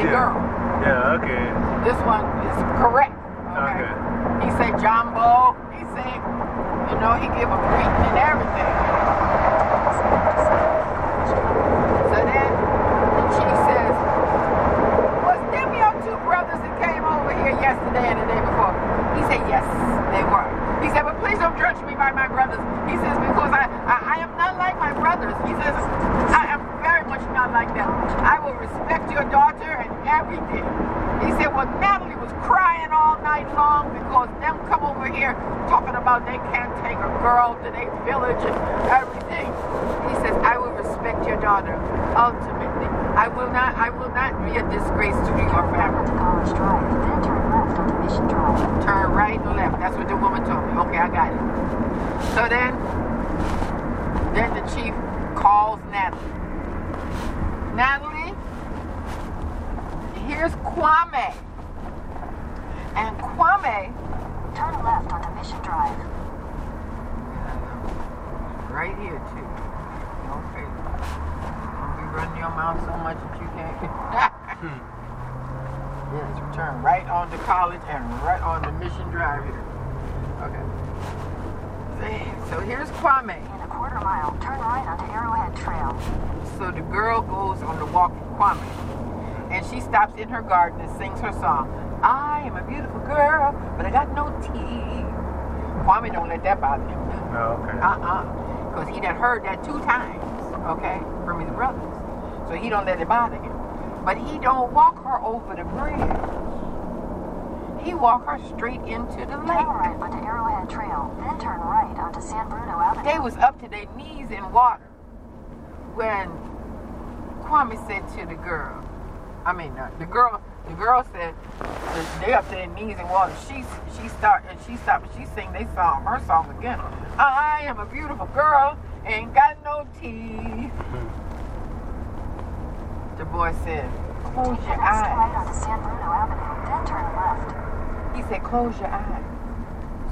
Yeah. girl. Yeah, okay. This one is correct. Okay. Okay. He said, Jumbo. He said, you know, he gave a greeting and everything. So then the chief says, Was them your two brothers that came over here yesterday and the day before? He said, Yes, they were. He said, But please don't judge me by my brothers. He says, Because I, I, I am not like my brothers. He says, I am very much not like them. I will respect your daughter everything. He said, Well, Natalie was crying all night long because them come over here talking about they can't take a girl to their village and everything. He says, I will respect your daughter ultimately. I will not, I will not be a disgrace to your family. College Drive, then turn left onto Mission Drive. Turn right and left. That's what the woman told me. Okay, I got it. So then, then the chief calls Natalie. Natalie, here's Kwame. And Kwame, Turn left onto Mission Drive. right here too. Okay. Don't be running your mouth so much that you can't. yes, turn right onto college and right onto Mission Drive here. Okay. See, So here's Kwame. In a quarter mile, turn right onto Arrowhead Trail. So the girl goes on the walk with Kwame. And she stops in her garden and sings her song. I am a beautiful girl, but I got no teeth. Kwame don't let that bother him. No, okay. Uh-uh. Because he done heard that two times, okay, from his brothers. So he don't let it bother him. But he don't walk her over the bridge. He walk her straight into the lake. Turn lake. right onto Arrowhead Trail, then turn right onto San Bruno Avenue. They was up to their knees in water when Kwame said to the girl, I mean, uh, the girl, the girl said, that they up to their knees in water. She, she start, and she stopped and she sing they song, her song again. I am a beautiful girl, ain't got no teeth. The boy said, close your eyes. onto San Bruno Avenue, then turn left. He said, close your eyes.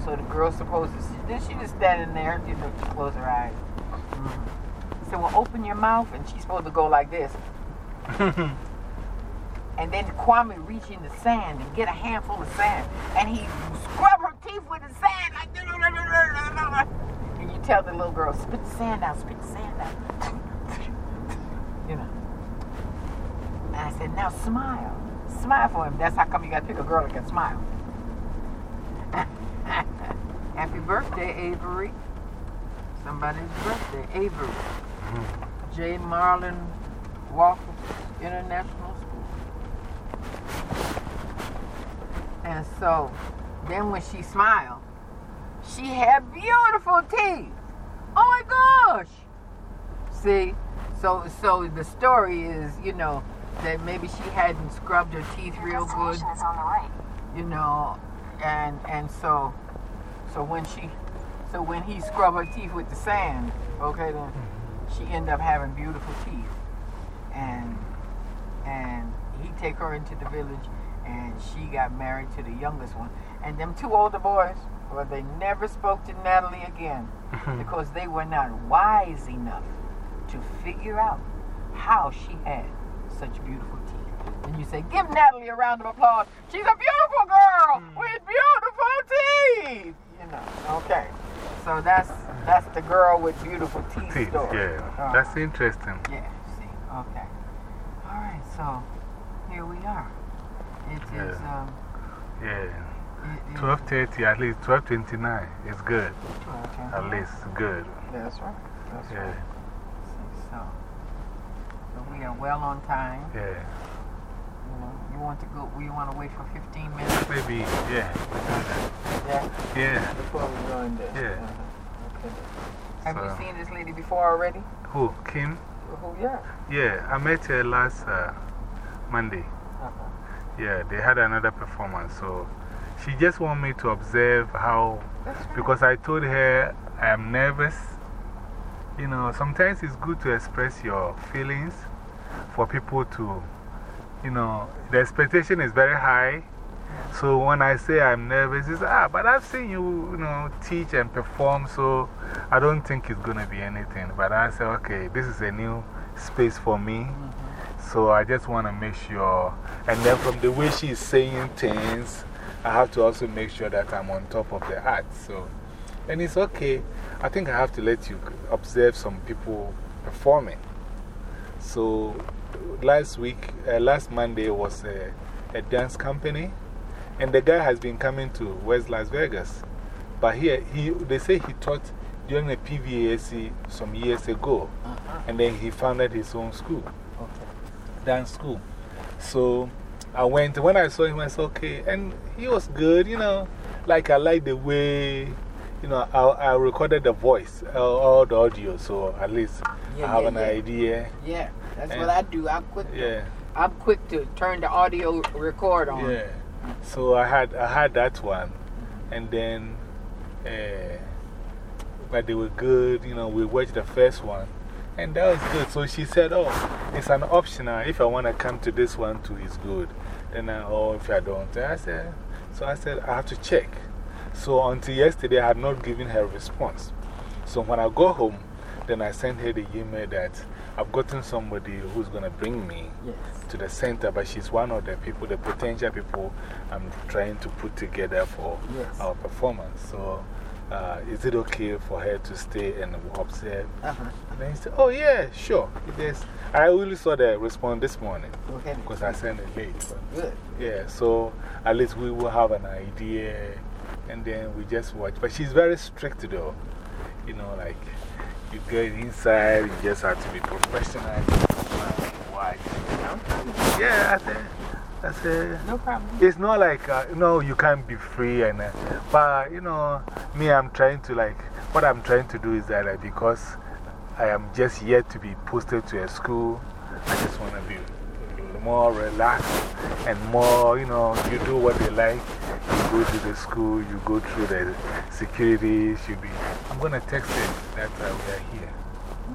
So the girl's supposed to, then she just standing there, you know, to close her eyes. He said, well, open your mouth. And she's supposed to go like this. and then Kwame reach in the sand and get a handful of sand. And he scrub her teeth with the sand. Like, and you tell the little girl, spit the sand out, spit the sand out. you know. And I said, now smile. Smile for him. That's how come you got to pick a girl that can smile. Happy birthday, Avery. Somebody's birthday, Avery. Mm-hmm. J. Marlin Walker International. And so, then when she smiled, she had beautiful teeth. Oh my gosh! See, so, so the story is, you know, that maybe she hadn't scrubbed her teeth real good is on the right. you know, and and so so when she so when he scrubbed her teeth with the sand, okay, then she ended up having beautiful teeth, and and he take her into the village, and she got married to the youngest one, and them two older boys, Well, they never spoke to Natalie again because they were not wise enough to figure out how she had such beautiful teeth. And you say, give Natalie a round of applause. She's a beautiful girl with beautiful teeth. You know, okay. So that's, that's the girl with beautiful teeth, Teeth, story. yeah. Uh, That's interesting. yeah, see, okay. All right, so here we are. It is, Yeah. um, Yeah. it is 12.30, at least 12.29 is good. 12, At least good. That's right. That's Yeah. right. See, so, so we are well on time. Yeah. You, know, you want to go, we want to wait for 15 minutes? Maybe, yeah. we do that. Yeah, Yeah. before we go in there. Yeah. -huh. Okay. Have So- you seen this lady before already? Who? Kim? Who, yeah. Yeah, I met her last uh, Monday. Uh -huh. Yeah, they had another performance. So she just wanted me to observe how, because I told her I am nervous. You know, sometimes it's good to express your feelings for people to, you know, the expectation is very high. So when I say I'm nervous, it's ah, but I've seen you, you know, teach and perform, so I don't think it's going to be anything. But I say, okay, this is a new space for me. So I just want to make sure. And then from the way she's saying things, I have to also make sure that I'm on top of the art. So, and it's okay. I think I have to let you observe some people performing. So, last week, uh, last Monday was a, a dance company. And the guy has been coming to West Las Vegas. But here, he, they say he taught during a PVAC some years ago. -huh. And then he founded his own school Dance school. So I went, when I saw him, I said, okay. And he was good, you know. Like I like the way, you know, I, I recorded the voice, all, all the audio, so at least Yeah, I have yeah, an yeah. idea. Yeah, that's And- what I do. I'm quick, to, Yeah, I'm quick to turn the audio record on. yeah. So I had, I had that one. And then, uh, but they were good, you know. We watched the first one. And that was good. So she said, Oh, it's an optional. If I want to come to this one too, it's good. Then I, oh, if I don't. I said, So I said, I have to check. So until yesterday, I had not given her a response. So when I go home, then I sent her the email that I've gotten somebody who's going to bring me Yes. to the center, but she's one of the people, the potential people I'm trying to put together for Yes. our performance. So, uh, is it okay for her to stay and observe? Uh huh. And then he said, Oh, yeah, sure. It is. I only saw the response this morning Go because I sent it late. But Good. yeah, so at least we will have an idea and then we just watch. But she's very strict though. You know, like you get inside, you just have to be professional. Watch. Yeah, I said, I said, No problem. it's not like, uh, no, you can't be free. And, uh, but, you know, me, I'm trying to, like, what I'm trying to do is that uh, because I am just yet to be posted to a school, I just want to be more relaxed and more, you know, you do what they like. You go to the school, you go through the security. Should be. I'm going to text it that uh, we are here.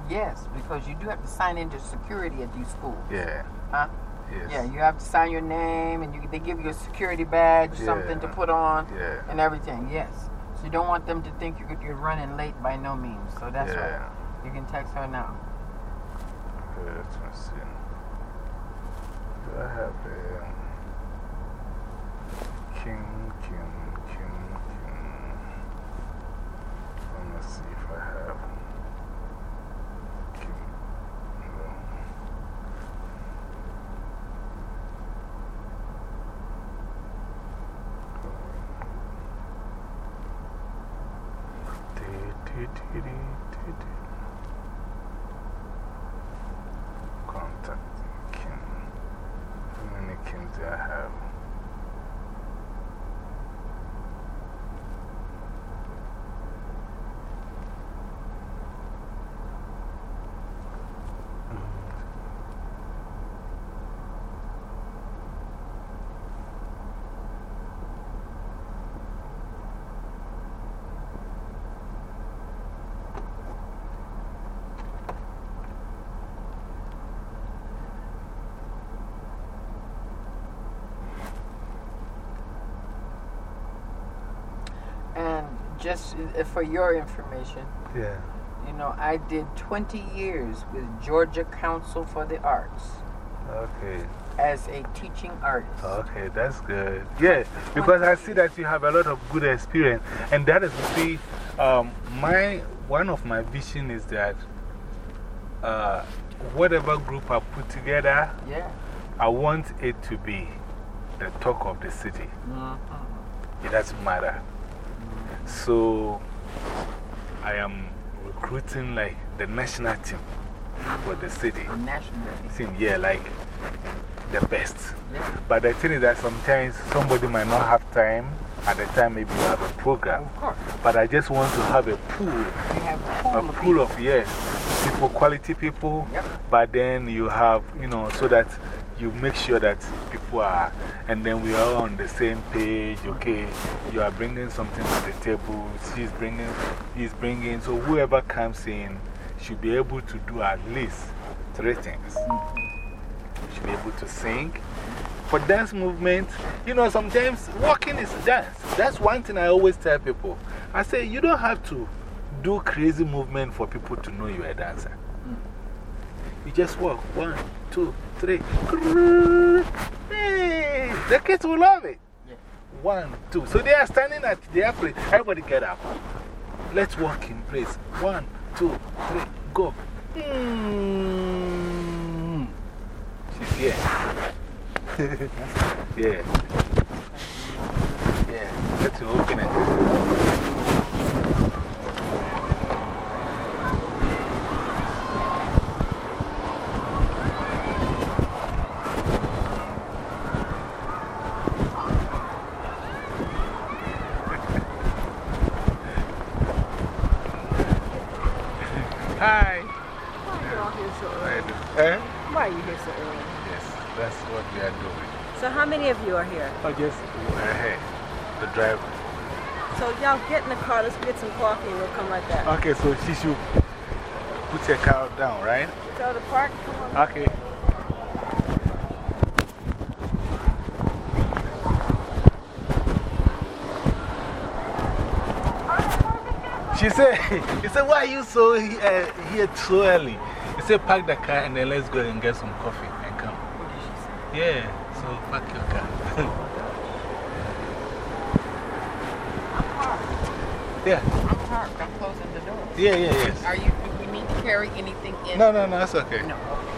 Yes, because you do have to sign into security at these schools. Yeah. Huh? Yes. Yeah, you have to sign your name and you, they give you a security badge, something to put on, Yeah. and everything. Yes. So you don't want them to think you're, you're running late by no means. So that's Yeah. right. You can text her now. Good. Let's see. Do I have a um, King, King, King, King? Let me see if I have King. No. Contact just uh, for your information, Yeah. you know, I did 20 years with Georgia Council for the Arts Okay. as a teaching artist. Okay, that's good. Yeah, because I see that you have a lot of good experience. And that is, you see, um, my, one of my vision is that uh, whatever group I put together, Yeah. I want it to be the talk of the city. -hmm. It doesn't matter. So I am recruiting like the national team for the city. The national team. Team, yeah, like the best. Yeah. But the thing is that sometimes somebody might not have time. At the time, maybe you have a program. Of course. But I just want to have a pool, You have a pool a of pool of, yes, people, quality people. Yep. But then you have, you know, so that you make sure that people are, and then we are on the same page, okay? You are bringing something to the table, she's bringing, he's bringing, so whoever comes in should be able to do at least three things. Should be able to sing. For dance movement, you know, sometimes walking is dance. That's one thing I always tell people. I say, you don't have to do crazy movement for people to know you're a dancer. You just walk one, two, three. Hey, the kids will love it. Yeah. One, two. So they are standing at their place. Everybody get up. Let's walk in place. One, two, three, go. Hmm. She's here. yeah. Yeah. Let's open it. Hi. Why are you all here so early? Eh? Why are you here so early? Yes, that's what we are doing. So, how many of you are here? I guess. we're. The driver. So, y'all get in the car, let's get some coffee, and we'll come right back. Okay, so she should put your car down, right? Tell the park, come on. Okay. She said, he said, why are you so uh, here so early? He said, park the car and then let's go and get some coffee and come. What did she say? Yeah, so park your car. yeah, I'm parked. I'm closing the door. yeah, yeah, yes. Are you, do we need to carry anything in? No, no, no, that's okay. No. okay.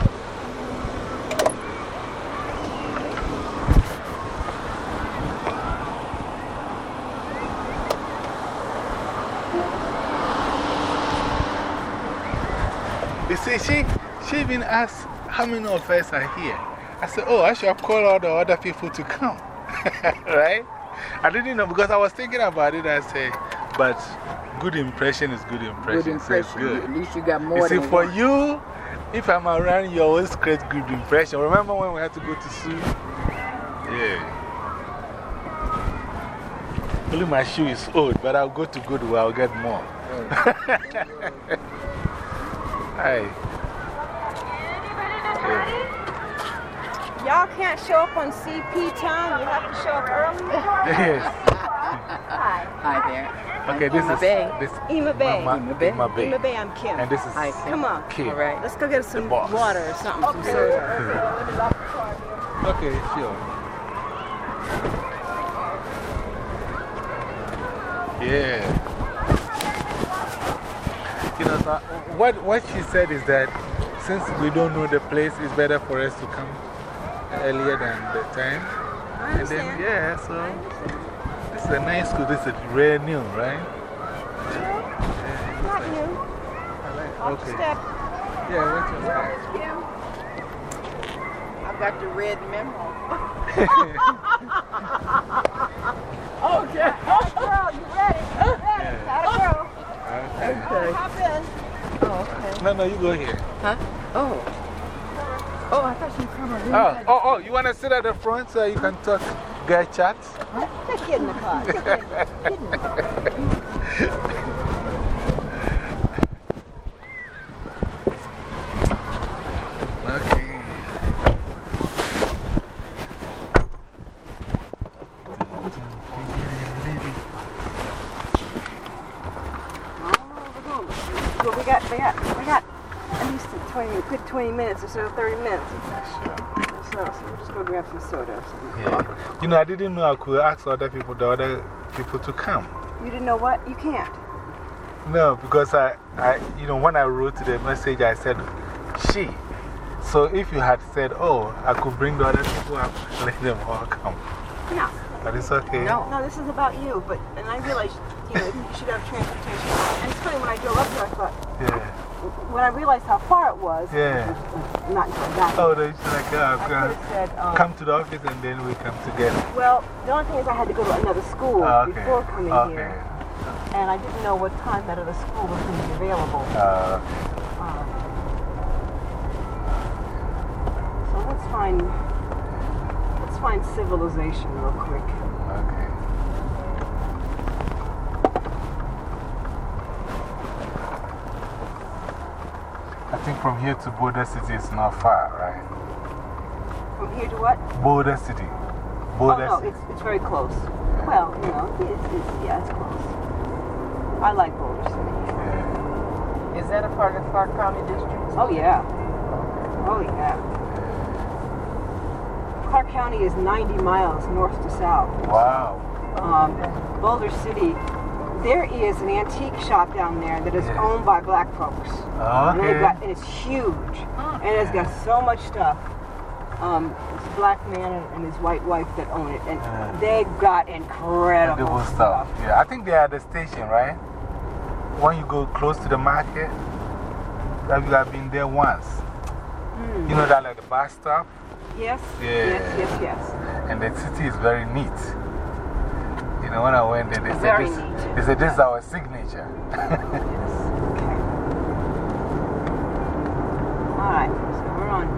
You see, she, she even asked how many of us are here. I said, Oh, I should call all the other people to come. right? I didn't know because I was thinking about it. I said, But good impression is good impression. Good so it's impression. good. At least you got more You see, than for one. you, if I'm around, you always create good impression. Remember when we had to go to Sue? Yeah. Only my shoe is old, but I'll go to Goodwill, I'll get more. Hi. Yeah. Y'all can't show up on CP time, you have to show up early. Yes. Hi, Hi there. Okay, this Ima is. Bay. This, Ima Bay. Mama, Ima Bay. Ima Bay. Ima Bay, I'm Kim. And this is Hi, Kim. Come on. Kim. All right. Let's go get some water or something, some soda. Okay, sure. Yeah. You know, so what, what she said is that since we don't know the place, it's better for us to come earlier than the time. I And then, yeah, so this is a nice school. This is brand new, right? Not you. Watch Okay. step. Yeah, what's your step? I've got the red memo. okay. Oh, girl, you ready? Ready. Gotta go. Okay. Hop in. Oh, okay. No, no, you go here. Huh? Oh. Oh, I thought you were coming. Oh, oh, oh, you want to sit at the front so you can talk, guy chat? Let's get in the car. Get in the car. Okay. got, they got, they got at least 20, minutes or so, 30 minutes. So, so we'll just go grab some soda. Yeah. You know, I didn't know I could ask other people, the other people to come. You didn't know what? You can't. No, because I, I, you know, when I wrote the message, I said she. So if you had said, oh, I could bring the other people up, let them all come. No. But it's okay. No. No, this is about you, but, and I realized, you know, you should have transportation. And it's funny, when I drove up here, I thought, Yeah. When I realized how far it was, Yeah. not that. Oh, they should like, uh, I could uh, have said, um, come to the office and then we come together. well, the only thing is I had to go to another school Ah, okay. before coming okay. here. And I didn't know what time that other school was going to be available. Uh, Um, so let's find, let's find civilization real quick. Think from here to Boulder City is not far, right? From here to what? Boulder City. Oh, Boulder no, City. it's, it's very close. Well, you know, it's, it's, yeah, it's close. I like Boulder City. Yeah. Is that a part of Clark County District? Oh, yeah. Oh, yeah. Clark County is 90 miles north to south. Wow. Um, Boulder City, there is an antique shop down there that is Yeah. owned by black folks. And, they've got, and it's huge. And it's got so much stuff. Um, it's a black man and, and his white wife that own it. And Yeah. they've got incredible Incredible stuff. Yeah, I think they are at the station, right? When you go close to the market, have you have been there once? Hmm. You know that like the bus stop? Yes, Yeah. yes, yes, yes. And the city is very neat. You know, when I went there, they said, this, they said this is our signature. Yes. Okay. All right, so we're on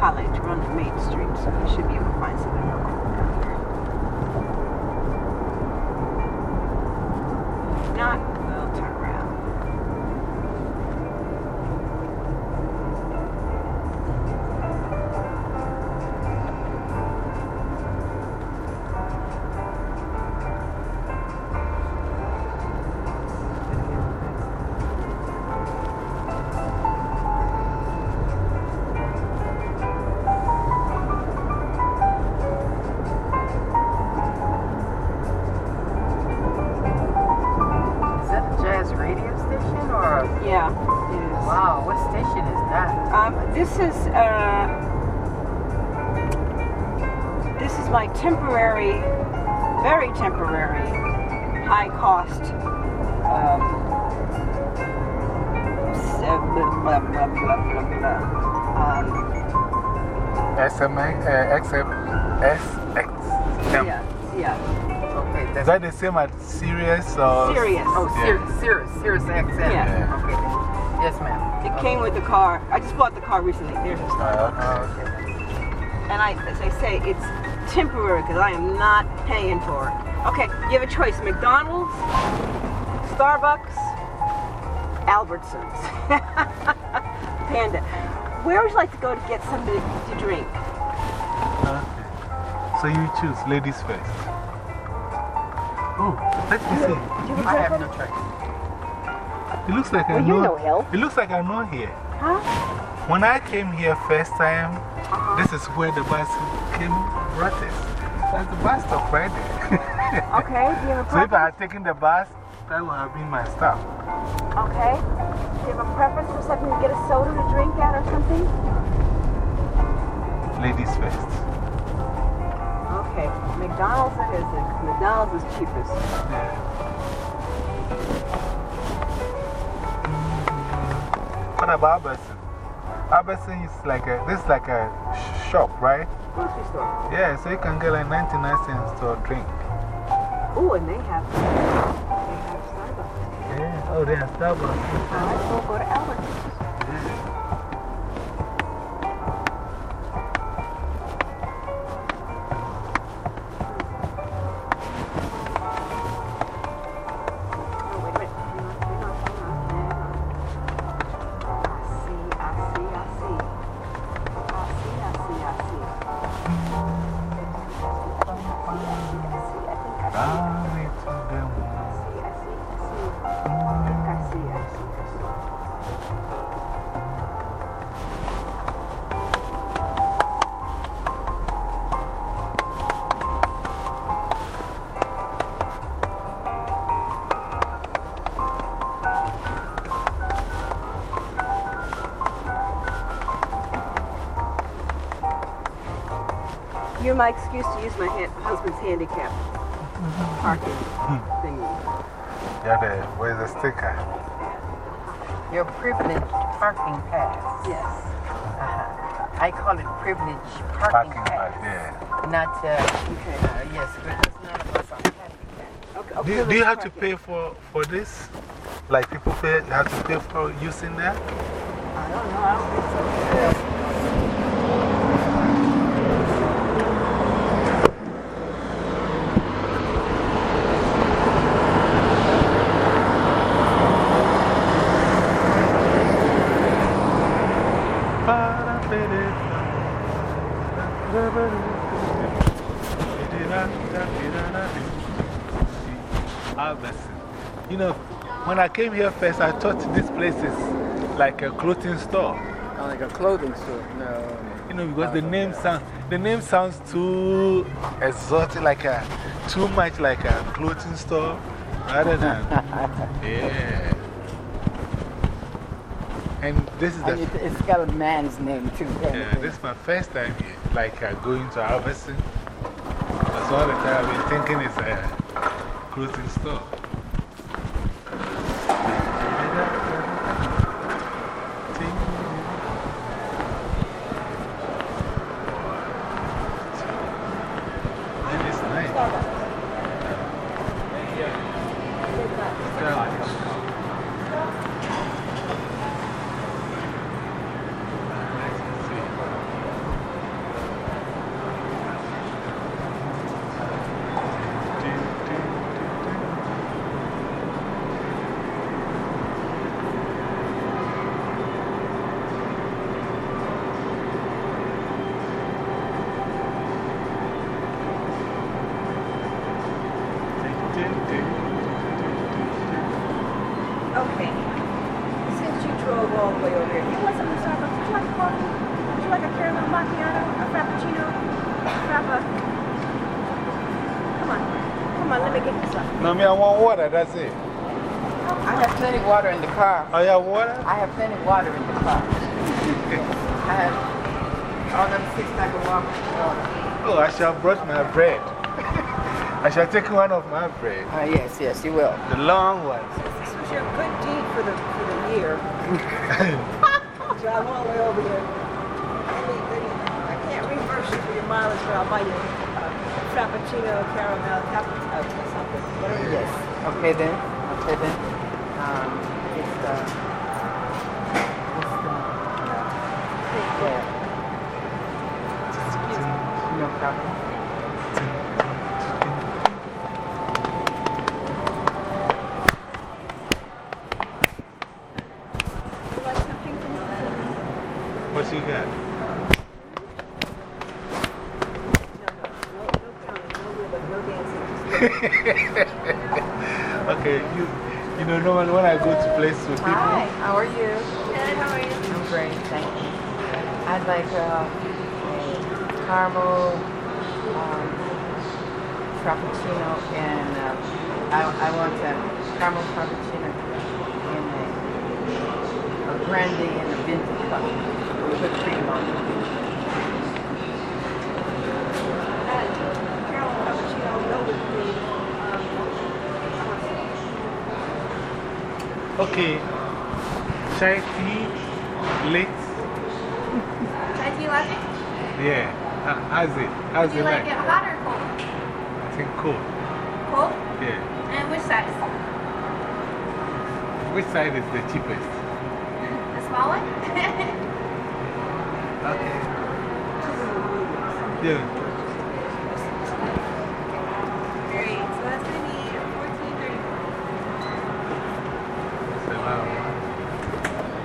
College, we're on the Main Street, so we should be able to find something real quick same as Sirius or? Sirius. Oh, Yeah. Sirius, Sirius, Sirius XM. Yeah. Okay. Yes, ma'am. It came with the car. I just bought the car recently. There's a Starbucks. Uh, Oh, okay. And I, as I say, it's temporary because I am not paying for it. Okay, you have a choice McDonald's, Starbucks, Albertsons, Panda. Where would you like to go to get something to drink? okay. So you choose ladies first. Oh, let me see. Do you have a I have no preference? choice. It looks like I Well, you know. know Hill. It looks like I know here. Huh? When I came here first time, Uh-huh. this is where the bus came, brought us. That's the bus stop right there. Okay, do you have a so if I preference? had taken the bus, that would have been my stop. Okay. Do you have a preference for something to get a soda to drink at or something? Ladies first. Okay, McDonald's is. McDonald's is cheapest. What about Albertson? Albertson is like a, this is like a shop, right? Grocery store. Yeah, so you can get like 99 cents to a drink. Oh, and they have, they have Starbucks. Yeah, oh, they have Starbucks. All right, we'll go to Albertsons. You're excuse to use my hand, husband's handicap parking thingy. Yeah, the, where's the sticker? Your privileged parking pass. Yes. Uh-huh. I call it privileged parking, Parking pass. pass, yeah. Not, uh, Okay. uh, yes, because none of us are handicapped. Okay, Do, okay, you- do you let's have to pay for, for this? Like people pay, have to pay for using that? I don't know. I don't think so. Albertson. You know, when I came here first, I thought this place is like a clothing store. Oh, like a clothing store? No. You know, because the name, sound, the name sounds too exotic, like a, too much like a clothing store rather than. yeah. And this is the. And it, it's got a man's name too. Yeah, this is my first time here, like uh, going to Albertson. That's all the time I've been thinking it's a clothing store. And it's nice. Starbucks. Let's see. Okay. Since you drove all the way over here, do you want something from Starbucks? Would you like a coffee? Would you like a caramel macchiato? A frappuccino? Frappa? Come on. Come on, let me get you something. No, me, I want water, that's it. I have plenty of water in the car. Oh, you have water? I have plenty of water in the car. I have all them six pack of water. Oh, I shall have brought my bread. I shall take one of my bread. Uh, yes, yes, you will. The long ones. This was your good deed for the, for the year. Drive all the way over here. I can't reimburse you for your mileage, but I'll buy you a frappuccino, caramel, cappuccino, or something. Whatever it is. Yes. Okay then. Okay then. Um, it's uh, what's the yeah. Excuse me. No problem. You like something from What you got? No, no, no counting, no ribbon, no dancing. Okay, you, you know, normally when I go places with people, Hi. How are you? Good, how are you? I'm great, thank you. I'd like uh, a caramel um, frappuccino and uh, I, I want a caramel frappuccino in a, a brandy and a vintage cup with whipped cream on it. Caramel cappuccino, no whipped cream. Okay, chai tea, latte, Chai tea latte? yeah. Uh, how's it? How's Do you it like like? it hot or cold? I think cool. Cold? Yeah. And which size? Which side is the cheapest? The small one? Okay. Yeah. Great. So that's going to be fourteen thirty-four. It's a lot of money.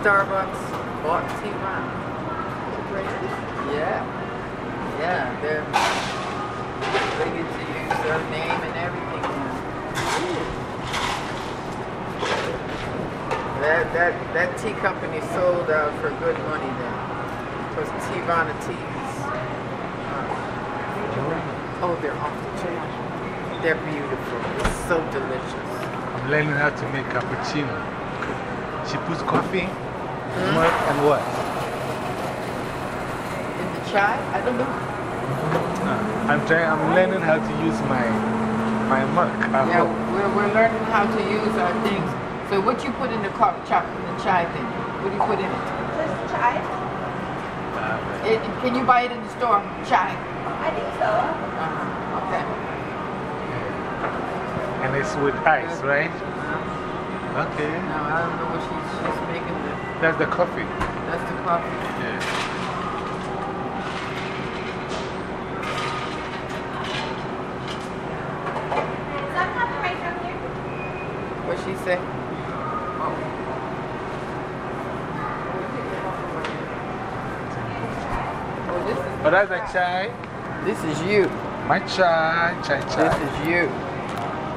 Starbucks bought tea round. Yeah. Yeah, they're They get to use their name and everything. That, that, that tea company sold out for good money then. It was Teavana Teas. Uh, oh, they're off the chain. They're beautiful. It's so delicious. I'm learning how to make cappuccino. She puts coffee, milk, and what? In the chai? I don't know. Uh, I'm trying, I'm learning how to use my, my milk. at Yeah, home. we're, we're learning how to use our things. So, what you put in the coffee chop, in the chai thing? What do you put in it? Just chai? Uh, it can you buy it in the store? Chai. I think so. Uh-huh. Okay. and it's with ice, right? Okay. Now, I don't know what she's, she's making. The, That's the coffee. That's. Yeah. What she say? Oh. Oh, this is, But that's a chai. this is you. My chai, chai, chai. This is you.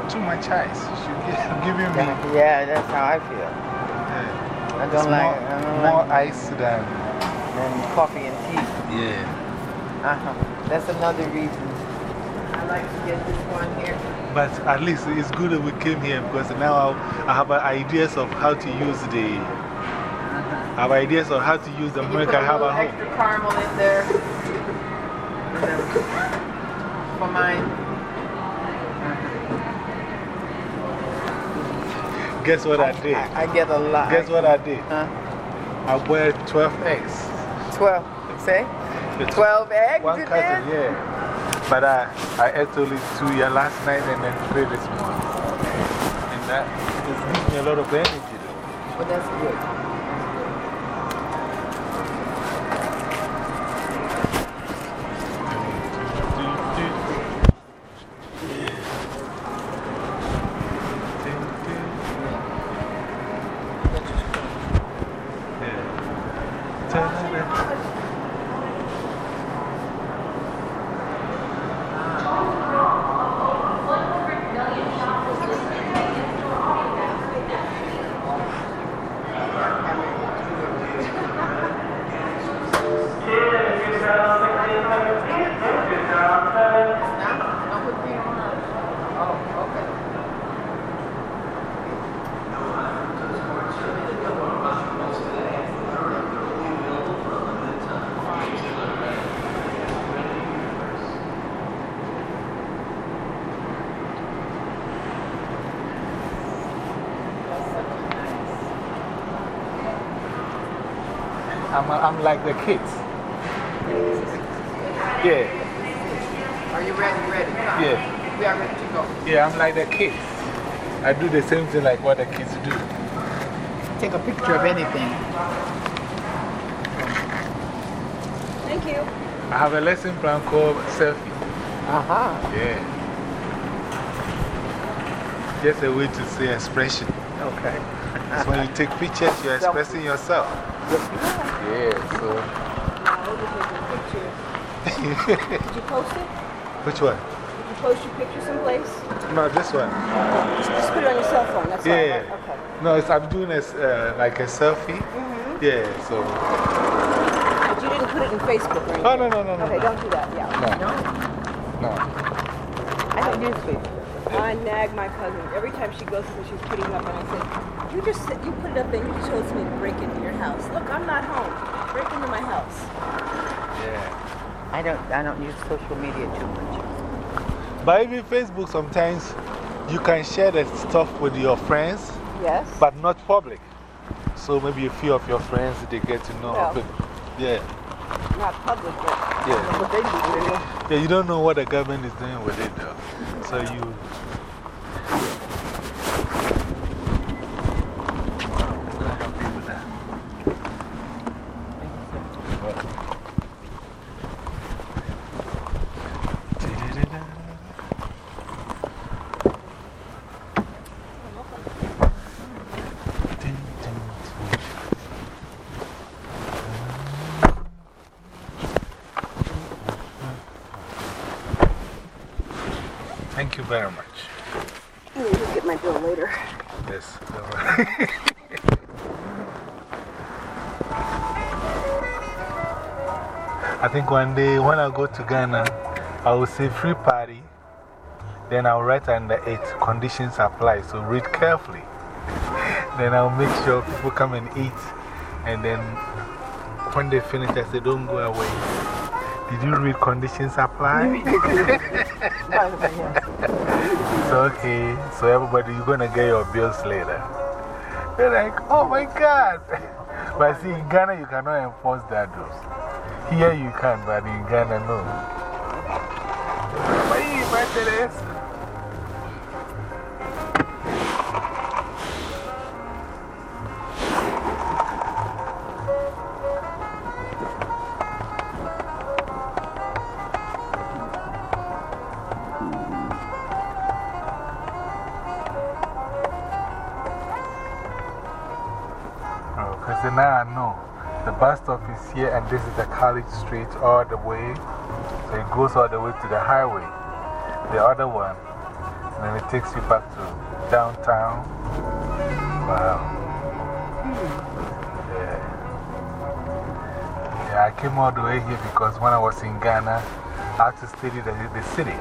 Too much ice. She's giving me. Yeah, that's how I feel. Yeah. I don't like, more, I don't more like ice than. than coffee and tea. Yeah. Uh-huh. That's another reason. I like to get this one here. But at least it's good that we came here because now I, I have ideas of how to use the. I have ideas of how to use the milk I have little at home. extra caramel in there. For mine. Guess what I did? I, I get a lot. Guess what I did? Huh? I boiled 12 eggs. 12. Say? The 12 eggs One in carton, there? yeah. But I, I ate only two yeah, last night and then three this morning. And that it gives me a lot of energy though. Well, that's good. I'm, I'm like the kids. Yeah, Are you ready? Ready? Yeah, We are ready to go. yeah, I'm like the kids. I do the same thing like what the kids do. Take a picture of anything. Thank you. I have a lesson plan called selfie. Uh huh. Yeah. Just a way to say expression. Okay. So when you take pictures, you're expressing yourself. Yeah, so. I'll just take a picture. Did you post it? Which one? Did you post your picture someplace? No, this one. Just, just put it on your cell phone, that's all. Yeah. right? Okay. No, I'm doing a, uh, like a selfie. -hmm. Yeah, so. But you didn't put it in Facebook anything? Oh, no, no, no, no. Okay, no. don't do that, yeah. No. No. I don't use Facebook. I nag my cousin every time she goes to she's putting up, and I say, you just said- you put it up and you chose me to break into your house. Look, I'm not home. Break into my house. Yeah. I don't, I don't use social media too much. But even Facebook, sometimes you can share that stuff with your friends, Yes. but not public. So maybe a few of your friends, they get to know. Well. of. Yeah. Not public, but Yeah. What they do. Yeah, you don't know what the government is doing with it though. So you. Very much. You'll get my bill later. Yes. I think one day when I go to Ghana, I will say free party. Then I'll write under it conditions apply. So read carefully. then I'll make sure people come and eat. And then when they finish, I say, don't go away. Did you read conditions apply? it's okay. So, everybody, you're to get your bills later. They're like, oh my God. But see, in Ghana, you cannot enforce that, though. Here you can, but in Ghana, no. Are you birthday college street all the way. So it goes all the way to the highway. The other one. And then it takes you back to downtown. Wow. Yeah. Yeah, I came all the way here because when I was in Ghana, I had to study the, the city.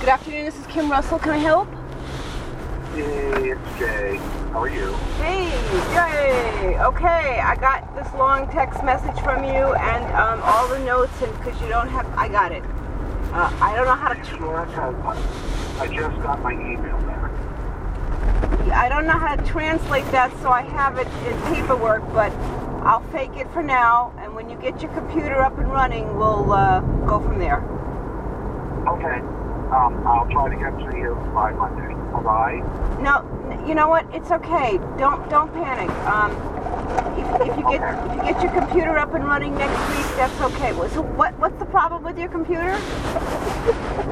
Good afternoon, this is Kim Russell. Can I help? Hey, it's Jay. How are you? Hey, yay! Okay, I got this long text message from you and um, all the notes, and because you don't have, I got it. Uh, I don't know how to, Sure, I just got my email back. I don't know how to translate that, so I have it in paperwork, but I'll fake it for now, and when you get your computer up and running, we'll uh, go from there. Okay. Um, I'll try to get to you by Monday. No, you know what? It's okay. Don't don't panic. Um, if, if you get if you get your computer up and running next week, that's okay. Well, So what what's the problem with your computer?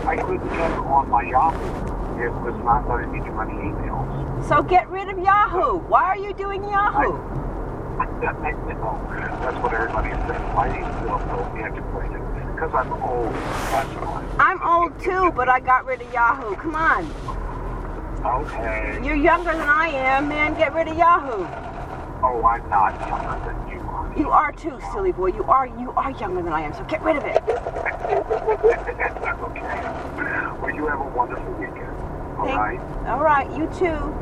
I couldn't get on my Yahoo. It was not letting me do any emails. So get rid of Yahoo. Why are you doing Yahoo? I know. That's what everybody says. Why do you still feel antiquated? Because I'm old. That's why. I'm old too, but I got rid of Yahoo. Come on. Okay. You're younger than I am, man. Get rid of Yahoo. Oh, I'm not younger than you are. You are too, silly boy. You are you are younger than I am. So get rid of it. Okay. Well, you have a wonderful weekend. All right? All right, you too.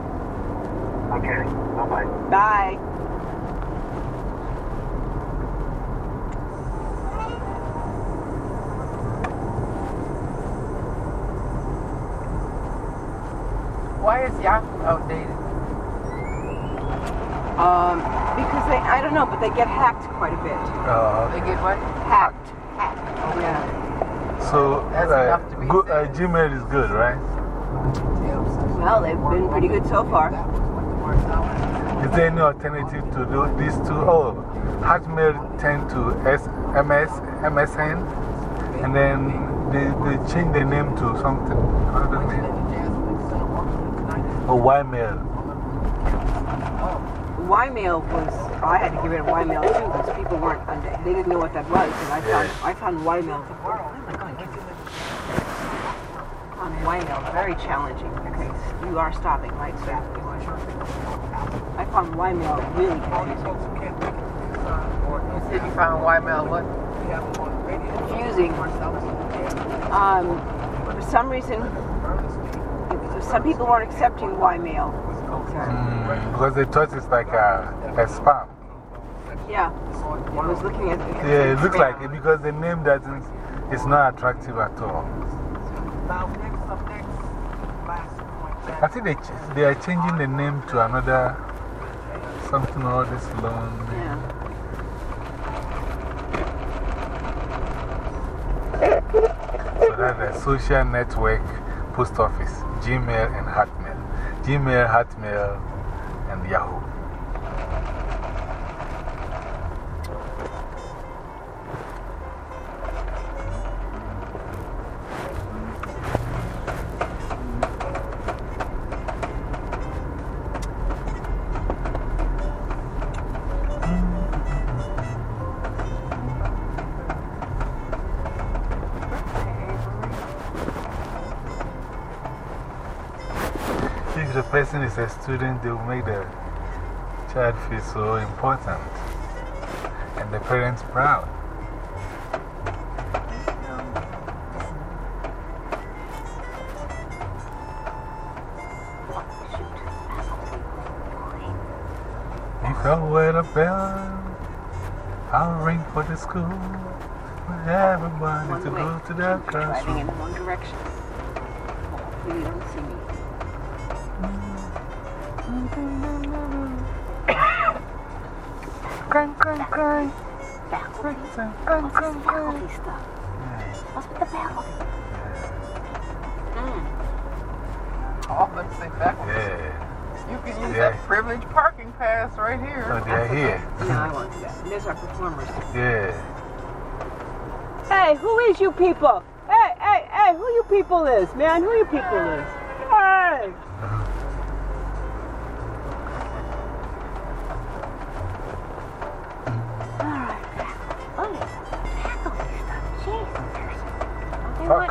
Okay. Bye-bye. Bye. Why is Yahoo outdated? Um, because they I don't know, but they get hacked quite a bit. Uh, They get what? Hacked. Hacked. Oh, Yeah. so, That's uh, enough to be good, uh, Gmail is good, right? Well, they've been pretty good so far. That was what the worst hour. Is there any alternative to do these two? Oh, Hotmail tend to S, MS, MSN, and then they, they change the name to something. Other name. Oh, Ymail. Ymail was, I had to get rid of Ymail too because people weren't, under, they didn't know what that was. And I found, Yeah. I found Ymail, on Ymail very challenging. because you are stopping, right, sir? I found Ymail really confusing. You said you found Ymail what? Confusing. Um, for some reason, some people weren't accepting Ymail. Mm, because they thought it's like a, a spam. Yeah, I was looking at it. Yeah, it looks like it because the name doesn't, it's not attractive at all. I think they, they are changing the name to another, something all this long. Yeah. So that's the social network post office, Gmail and Hotmail. Gmail, Hotmail, and Yahoo. The is a student, they will make the child feel so important and the parents proud. If I were a bell, I'll ring for the school. For everybody One to way. go to their Driving classroom. in one direction. Hopefully you don't see me. Clang, clang, clang. Faculty. Clang, What's clang, this clang. faculty stuff? What's with the faculty? Mm. Oh, let's say faculty. Yeah. You can use Yeah. that privilege parking pass right here. Oh, they're here. No, I won't do that. There's our performers. Yeah. Hey, who is you people? Hey, hey, hey, who you people is, man? Who you people is?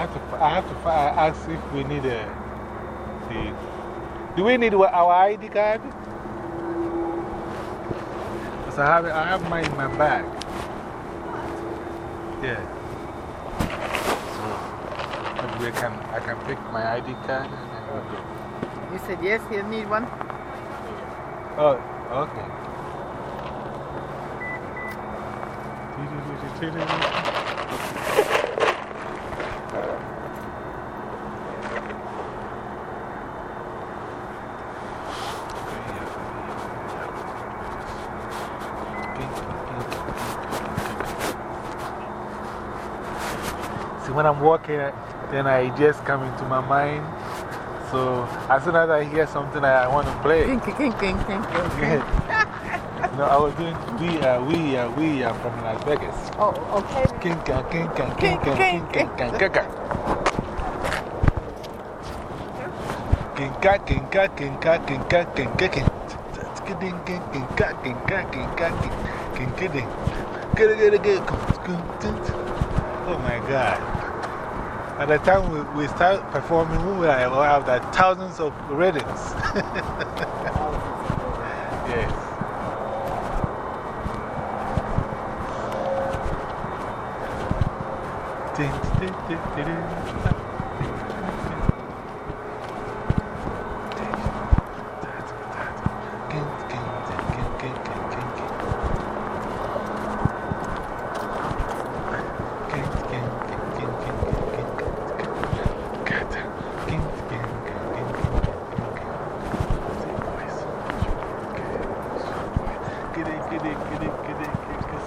have to, I have to ask if we need a. The, do we need our ID card? Because I have, I have mine in my bag. Yeah. So maybe we can, I can pick my ID card and then we'll go. You said yes, he'll need one? Oh, okay. See, when I'm walking, then I just come into my mind. So as soon as I hear something I want to play, Kink, kink, kink, kink, kink, kink. no, I was doing we are, we are, we are from Las Vegas. Oh, okay. Kinka, kinka, kinka, kinka, kinka. Kinka, kinka, kinka, kinka, kinka, kinka. Skiding, kinka, kinka, kinka, kinka, kinka. Oh my God. By the time we, we start performing, we will have, that thousands of rhythms.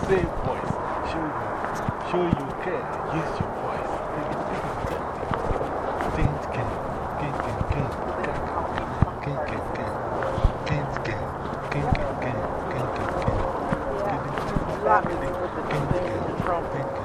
Same voice. Show you, show you care. Use your voice. Think, think, think, think, think, think, think, think, think, think, think, think, think, think, think, compass.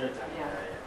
Yeah.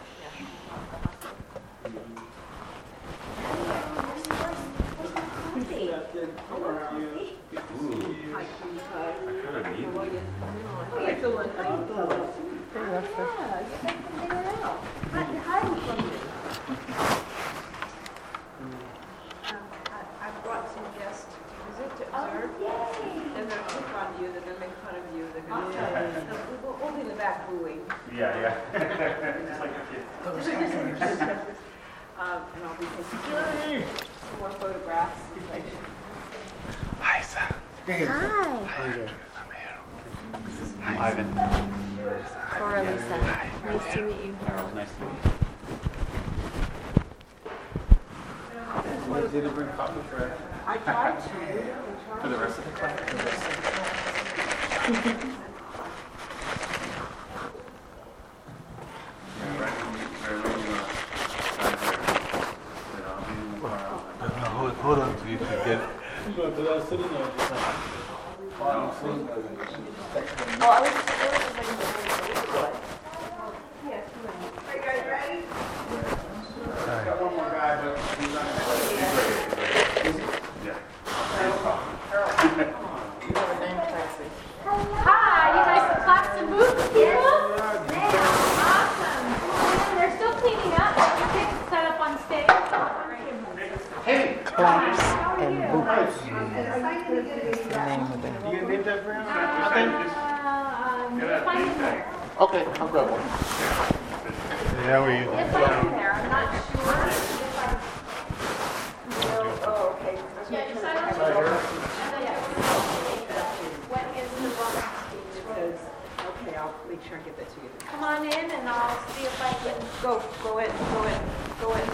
sure and give that to you. Come on in and I'll see if I can. Go, go in, go in, go in.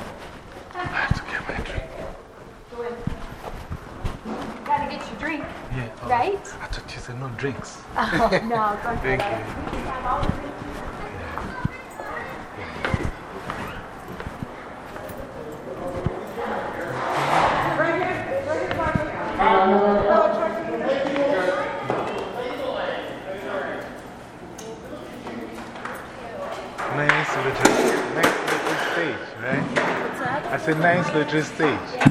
Let's get it. Go in. You gotta get your drink. Yeah. Oh. Right? I thought you said no drinks. Oh, no, Thank you. a nice little stage.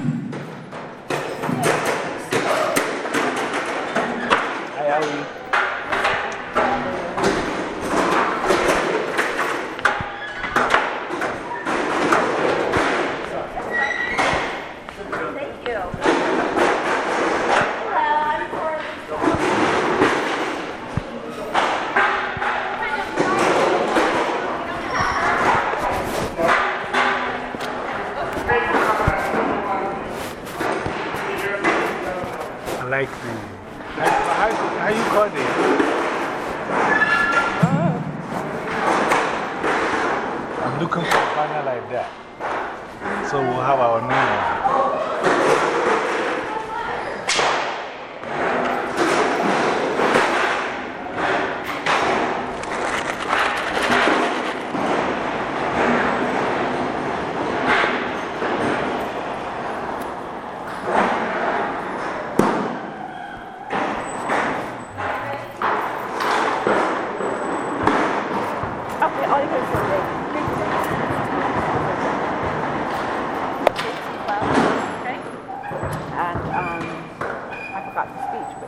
The speech, but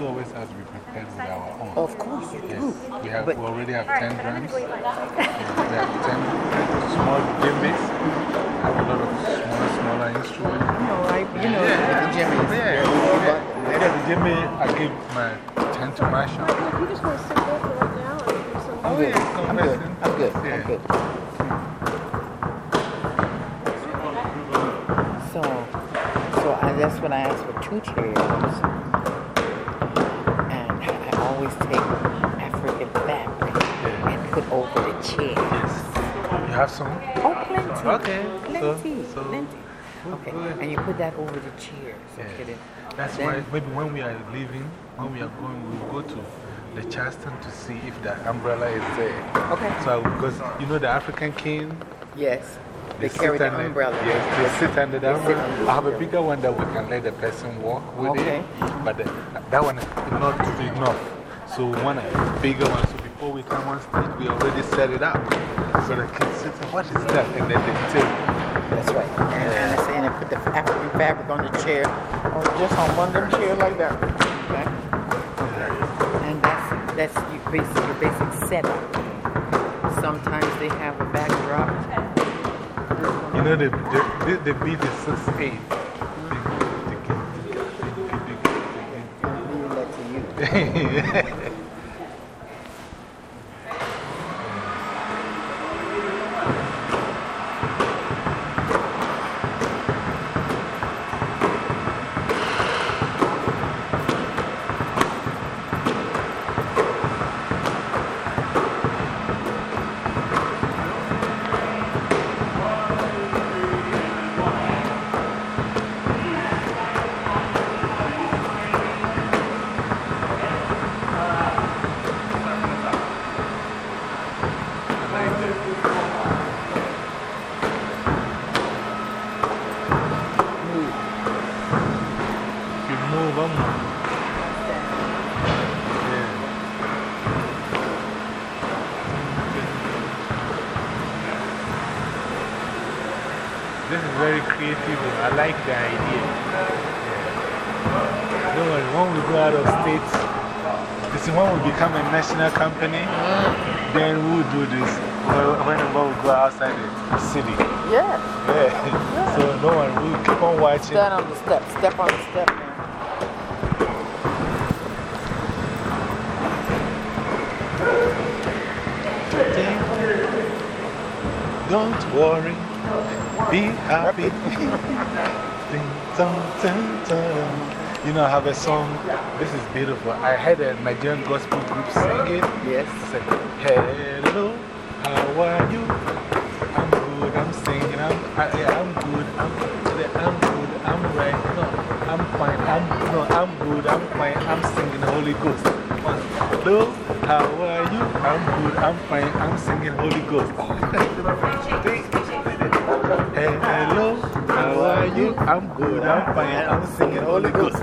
Yeah. we always have to be prepared with our own. Of course you Yes. do. We, have, But- we already have All right, 10 but I'm drums. to go eat lunch. We have 10 small djembes. have a lot of small, smaller instruments. No, I, you know, the gym is Yeah, very yeah. Yeah, the djembe, I give my 10 to Marshall. You just want to sit there for right now and do some. I'm good. yeah, I'm good. I'm good. Yeah. I'm good. So, so I, that's when I asked for two chairs. Always take African fabric and put over the chair. Yes. You have some? Oh, plenty. Okay. Plenty. So, so plenty. Okay. And you put that over the chairs. Yeah. Okay. That's then, why maybe when we are leaving, when we are going, we'll go to the Charleston to see if the umbrella is there. Okay. So, because you know the African king, Yes. They, sit carry the umbrella. Yes, they sit under the umbrella. I have a bigger one that we can let the person walk with Okay. it. But the, that one is not enough. So we want a bigger one. So before we come on stage, we already set it up. So the kids sit and what is that? And then they take. That's right. And, and I say, and I put the African fabric on the chair, or just on one of them chairs like that. Okay? And that's, that's your basic, your basic setup. Sometimes they have a backdrop. You know, the, the, the, the beat is 6 8. I'm leaving that to you. You move, I'm Yeah. This is very creative. I like the idea. Yeah. Don't worry, when we go out of state, this is when we become a national company, mm-hmm. then we'll do this. When- Whenever we go outside the city. Yeah. Yeah. So, no one, we'll keep on watching. Stand on the step. Step on the step Don't worry, be happy. Ding, dong, dun, dun. You know, I have a song. This is beautiful. I heard a Nigerian gospel group sing it. Yes. Like, Hello, how are you? I'm good, I'm singing, I'm, I, I'm good, I'm, I'm good, I'm right, no, I'm fine, I'm, no, I'm good, I'm fine, I'm singing the Holy Ghost. Hello, how are you? I'm good, I'm fine, I'm singing Holy Ghost. Hello, how are you? I'm good, I'm fine, I'm singing Holy Ghost.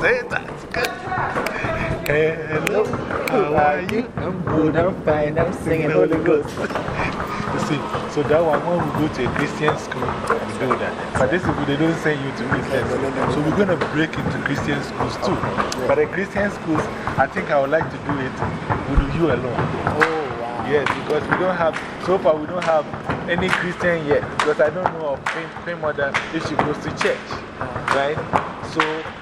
Say that. Hello, how are you? I'm good, I'm fine, I'm singing Holy Ghost. you see, so that one, when we go to a Christian school, we do that. But this is, they don't send you to Christian school. So we're going to break into Christian schools too. But the Christian schools, I think I would like to do it with you alone. Oh, wow. Yes, because we don't have, so far we don't have any Christian yet. Because I don't know of Queen, Queen Mother if she goes to church. Right? So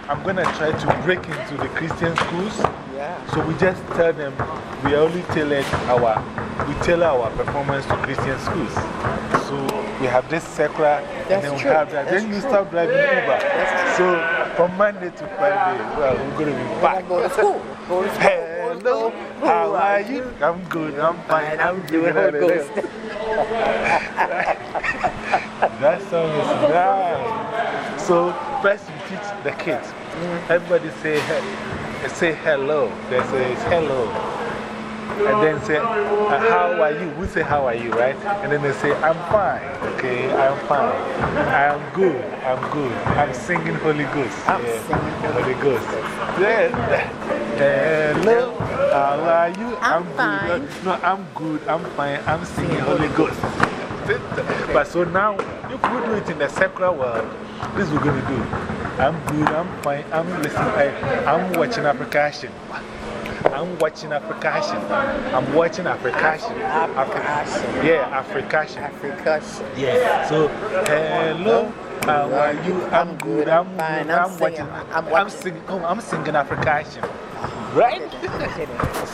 I'm going to try to break into the Christian schools. Yeah. So we just tell them we only tailored our, we tailor our performance to Christian schools. So we have this secular, and then we true. have that. That's then you true. start driving Uber. So from Monday to Friday, well, we're going to be back. go to school. Go to school. Hello, how are you? I'm good, I'm fine, I'm doing doing Holy Ghost. That song is nice. So, first you teach the kids. Everybody say, he- say hello. They say hello. And then say, uh, how are you? We say, how are you, right? And then they say, I'm fine. Okay, I'm fine. I'm good. I'm good. I'm singing Holy Ghost. I'm Yeah, singing Holy Ghost. Yeah. Hello, how are you? I'm good. fine. No, I'm good. I'm fine. I'm singing Holy Ghost. but so now, if we do it in the secular world, this is what we're going to do. I'm good. I'm fine. I'm listening. I, I'm watching a percussion. I'm watching a percussion. I'm watching a percussion. Africassion. Yeah, Africassion. Africassion. Yeah. So, hello. How are you? I'm good. I'm fine. good. I'm I'm singing. watching. I'm I'm singing. Oh, I'm singing Africassion. Right?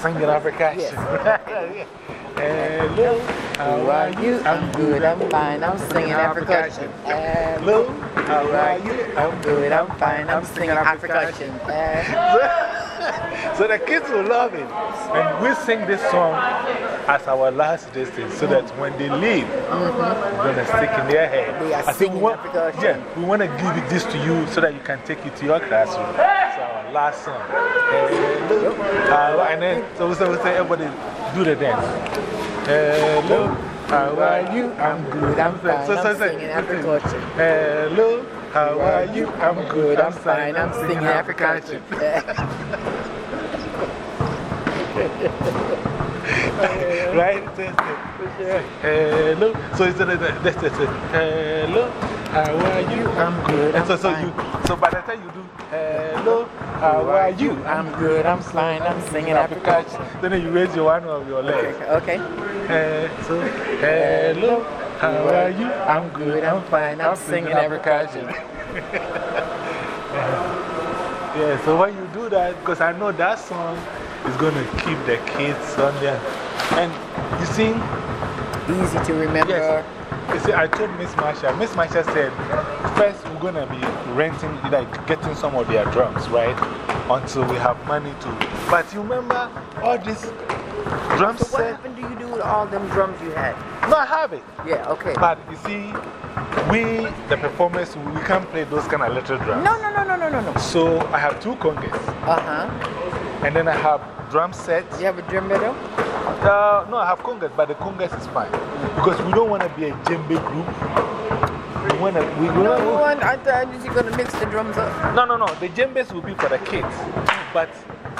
Singing Africassion. Hello. How are ah, you? I'm good. I'm fine. I'm singing Africassion. Hello. How are you? I'm good. I'm fine. I'm singing Africassion. so the kids will love it. And we sing this song as our last distance so that when they leave, we're going to stick in their head. They are I think we singing want, Africassion. yeah, we want to give this to you so that you can take it to your classroom. It's our last song. Hello. Uh, and then, so we say, we say, everybody do the dance. Hello. How are you? I'm good. I'm fine. So, so, I'm so, singing Africassion. Hello. How are you? I'm good. I'm fine. I'm singing Africassion. right? Say, Hello. So it's the, the, that's the, hello. How are you? I'm good. And so, so, you, so by the time you do, hello. How are you? I'm good. I'm fine. I'm singing Africassion. Then you raise your one of your legs. Okay. Uh, so, hello. How are you? I'm good. I'm fine. I'm singing Africassion. Yeah, so when you do that, because I know that song is going to keep the kids on there. And you see, Easy to remember. Yes. You see, I told Miss Marsha, Miss Marsha said, first we're going to be renting, like getting some of their drums, right? Until we have money to. But you remember all this drum So what happened to you do with all them drums you had? No, I have it. Yeah, okay. But you see, we, the performers, we can't play those kind of little drums. No, no, no, no, no, no, no. So I have two congas. Uh huh. And then I have drum sets. You have a drum? Uh, no, I have congas, but the congas is fine. Because we don't want to be a djembe group. We want to. We, we No, wanna- you want, I thought you going to mix the drums up. no, no, no. The djembes will be for the kids. But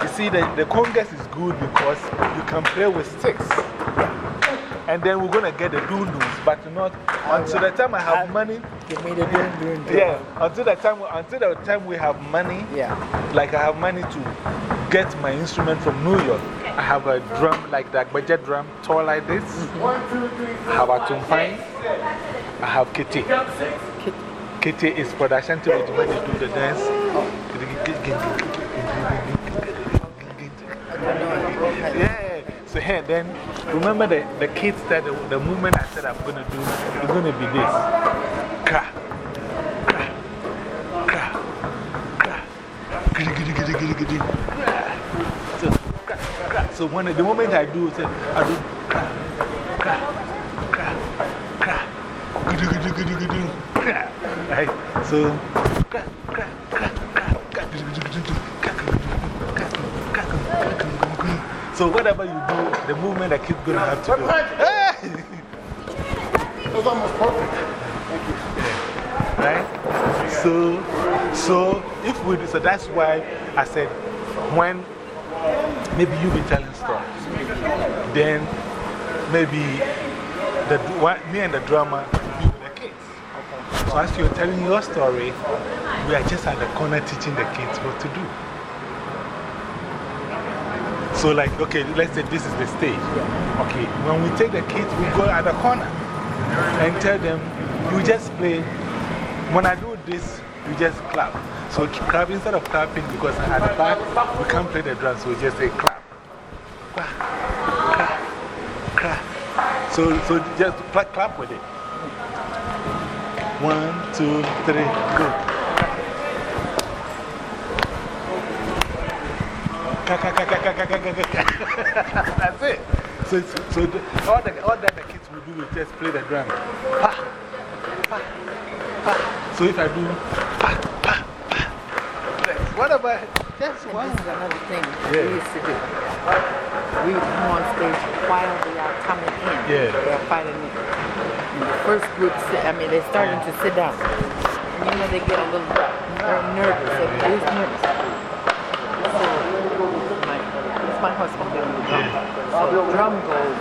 you see, the, the congas is good because you can play with sticks. And then we're going to get the dundus, but not until the time I have ah, money. Give me the drum, drum, drum. Yeah, until the, time, until the time we have money, Yeah. like I have money to get my instrument from New York. I have a drum like that, budget drum, tall like this. I have a tumpai. I have kitty. Kitty is for the Ashanti lady when they do the dance. Oh. Yeah. So here, then remember the, the kids that the, the movement I said I'm going to do is going to be this. Kra, kra, kra, kra, giddy, giddy, giddy, giddy, giddy. So, kra, kra. so when the moment I do, say, I do kra, kra, kra, kra, giddy, giddy, giddy, giddy, kra. Right? So, So, whatever you do, the movement the kid's going to have to do. That was almost perfect. Thank you. right? So, so if we, so that's why I said when maybe you be telling stories, then maybe the, me and the drama be with the kids. So as you're telling your story, we are just at the corner teaching the kids what to do. So, like, okay, let's say this is the stage. Okay, when we take the kids, we go at the corner and tell them, you just play. When I do this, you just clap. So, clap instead of clapping, because at the back, we can't play the drums, so we just say clap. Clap, clap, clap. So, so just clap, clap with it. One, two, three, go. Ka, ka, That's it. So, it's- so the, all, the, all that the kids will do is just play the drum. Pa, pa, pa. So if I do pa, pa, pa, whatever, just And one. this is another thing Yeah. we used to do. We would come on stage while they are coming in. Yeah. They are fighting in. And the first group, I mean, they're starting to sit down. And you know, they get a little nervous. They're nervous. So my husband me the drum. So the drum goes.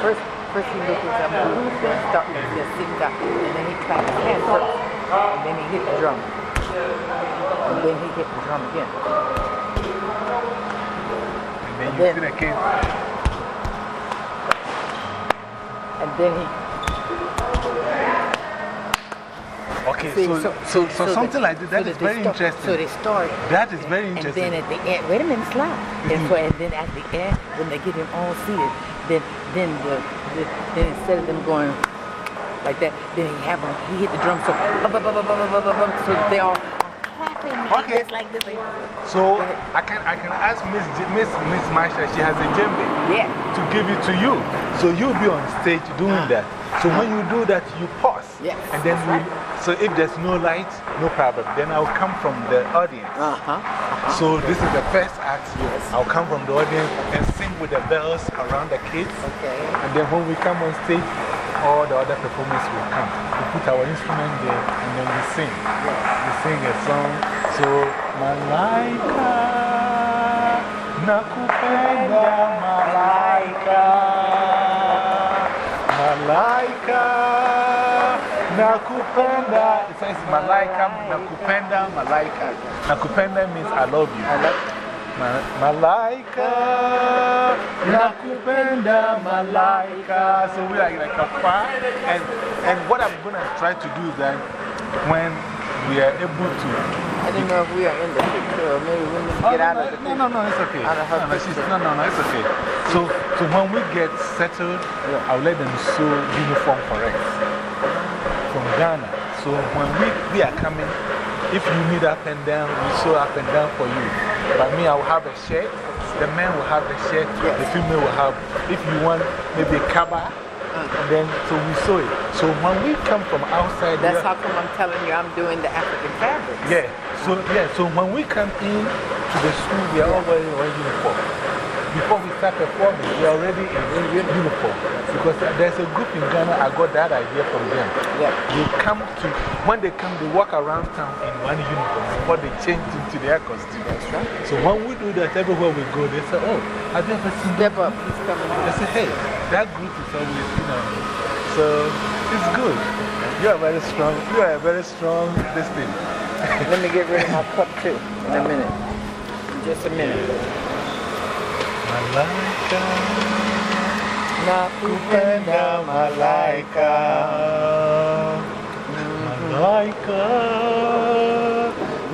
First, first he looked at the then start just sitting down, and then he clapped his hands first, and then he hit the drum, and then he hit the drum again. And then you see the kids. And then he. Okay, so, so, so, so, so something like that, that is very interesting. So they start. That is very interesting. And then at the end, wait a minute, slap. and, mm-hmm. so, and then at the end, when they get them all seated, then, then, the, the, then instead of them going like that, then he have them, he hit the drum so, so they all Okay. Like this. So I can, I can ask Miss, Miss, Miss Marsha, she has a djembe yeah. to give it to you. So you'll be on stage doing uh-huh. that. So when you do that, you pause. And then we so if there's no light, no problem. Then I'll come from the audience. Uh huh. So this is the first act. Yes. I'll come from the audience and sing with the bells around the kids. Okay. And then when we come on stage, all the other performers will come. We put our instrument there and then we sing. We sing a song. So, Malaika, nakupenda Malaika. Malaika, nakupenda. It says Malaika, nakupenda, Malaika. Nakupenda means I love you. I love Ma- Malaika, nakupenda malaika. So we are like a choir. And, and what I'm going to try to do is that when we are able to. I don't know if we are in the picture or maybe we need to get oh, out of the no, no, no, it's okay. Out of her no, no, she's, no, no, no, it's okay. So, so when we get settled, I'll let them sew uniform for us Ghana. So when we, we are coming, if you need up and down, we sew up and down for you. But me, I will have a shirt. The man will have a shirt. The female will have, if you want maybe a kaba, mm. and then so we sew it. So when we come from outside, That's how come I'm telling you I'm doing the African fabric. yeah. So, yeah, so when we come in to the school, we are all wearing our uniform. Before we start performing, we are already in uniform. Because there's a group in Ghana, I got that idea from them. Yeah. They come to, when they come, they walk around town in one uniform before they change into their costume. That's right. So when we do that, everywhere we go, they say, Oh, have you ever seen Step up. They say, Hey, that group is always, you know. So it's good. You are very strong. You are a very strong, this thing. Let me get rid of my cup too in a minute. Just a minute. Malaika, Nakupenda malaika, malaika,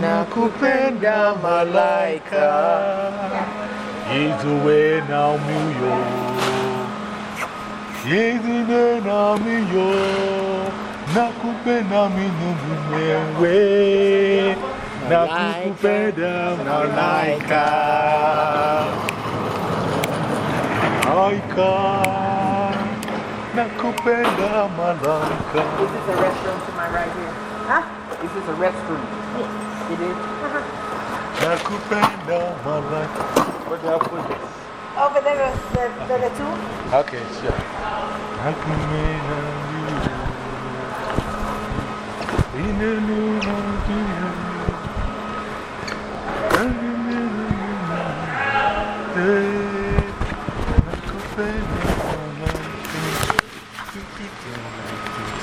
nakupenda malaika, Yezuwe na miyo, Yezuwe na miyo, nakupenda minumewe, nakupenda malaika. Malaika, malaika nakupenda malaika This is a restroom to my right here. Huh? This is a restroom. Yes. It is? Uh -huh. nakupenda malaika Where do I put this? Oh, Over there, the, the, the two. Okay, sure. Nakupenda malaika